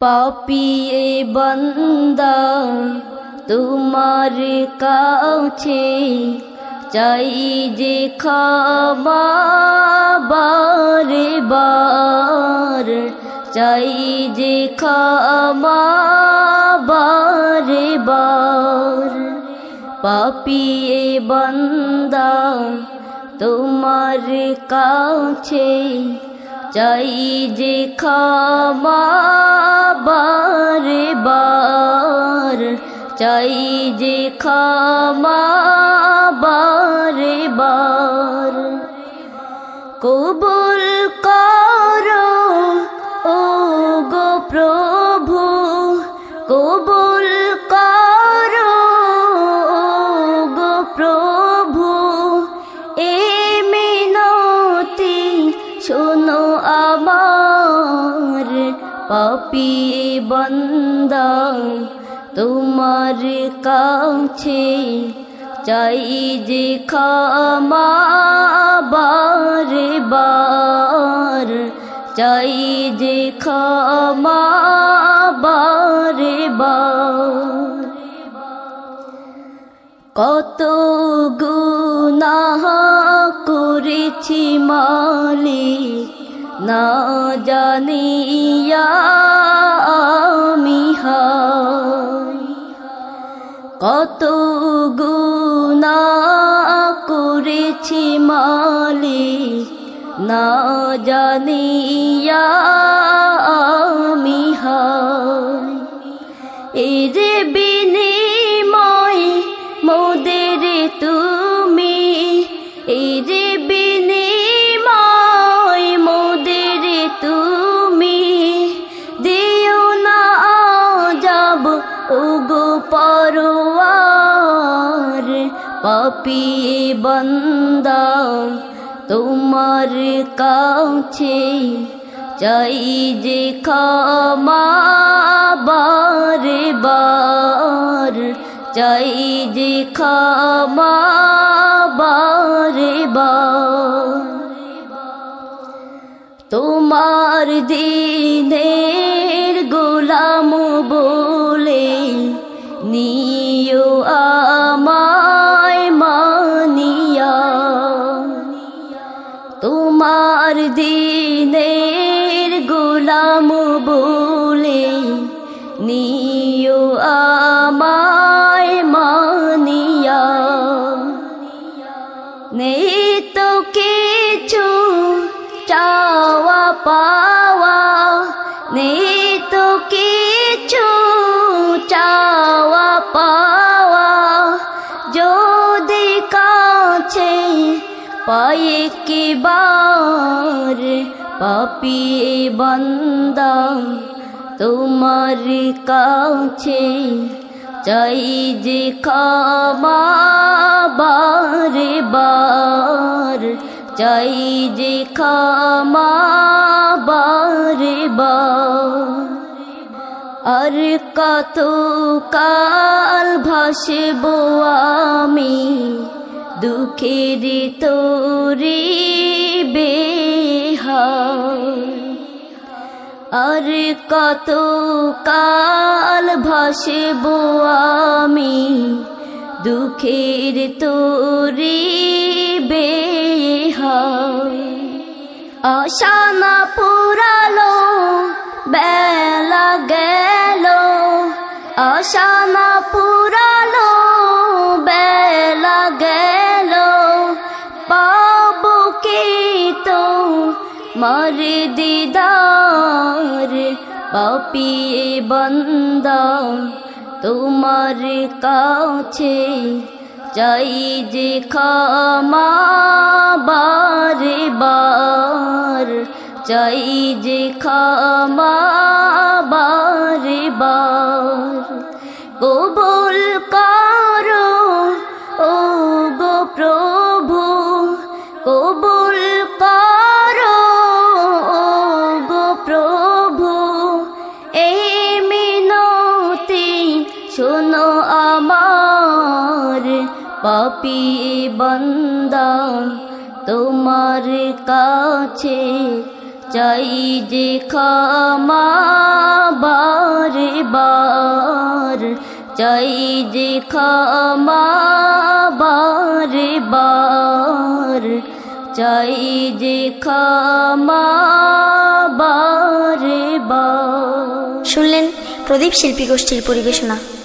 পাপিয়ে বন্দা তোমার কাছে চাই যে ক্ষমা বারে বার চাই যে ক্ষমা বারে বার পাপিয়ে বন্দা তোমার কাছে চাই যে ক্ষমা বারে বার চাই যে ক্ষমা বারে বার কবুল করো পাপি বন্দা তোমার কাছে চাই যে ক্ষমা বারে চাই যে ক্ষমা কত গুনাহ করেছি মালিক না জানিয়া আমি কত গুনাহ করেছি মালিক না জানিয়া আমি হাই এর উগো পরোয়ার, পাপি বন্দা তোমার কাছে চাই যে ক্ষমা বারে চাই যে ক্ষমা তোমার দিনের গোলাম দিনের গোলাম বলে নিও আমায় মানিয়া। নেই তো কিছু চাওয়া পাওয়া পায়ে কি বার? পাপি বন্দা, তোমার কাছে চাই যে ক্ষমা বারে চাই যে ক্ষমা বার আর কত কাল ভাসব আমি? দুঃখের তোরে আর কত কাল ভাসব আমি দুঃখের তোরে আশা না পুরালো, বেলা গেল। আশা না পুরালো দিদার পাপি বন্দা তোমার কাছে চাই যে ক্ষমা বারে চাই যে ক্ষমা বারে বার কবুল করো পাপি বন্দা, তোমার কাছে চাই যে ক্ষমা বারে বার চাই যে ক্ষমা বারে বার চাই যে ক্ষমা বারে বার শুনলেন প্রদীপ শিল্পী গোষ্ঠীর পরিবেশনা।